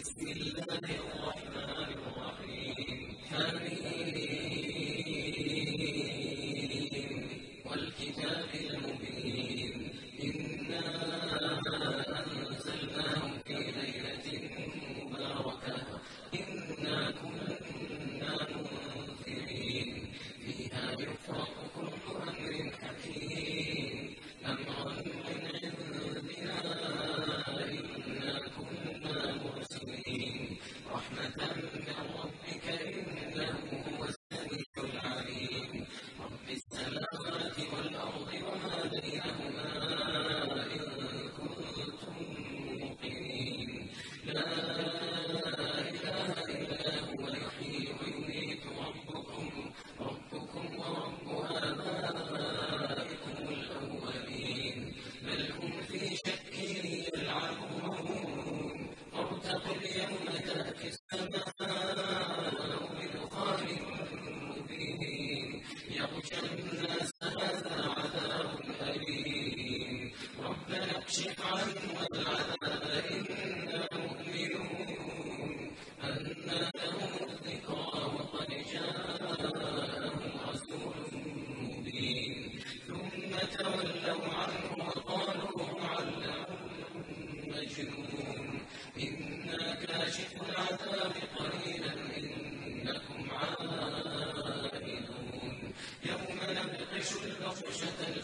بسم الله الرحمن الرحيم. حميم. والكتاب بطشة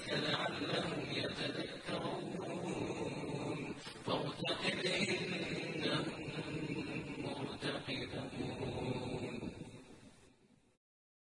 بلسانك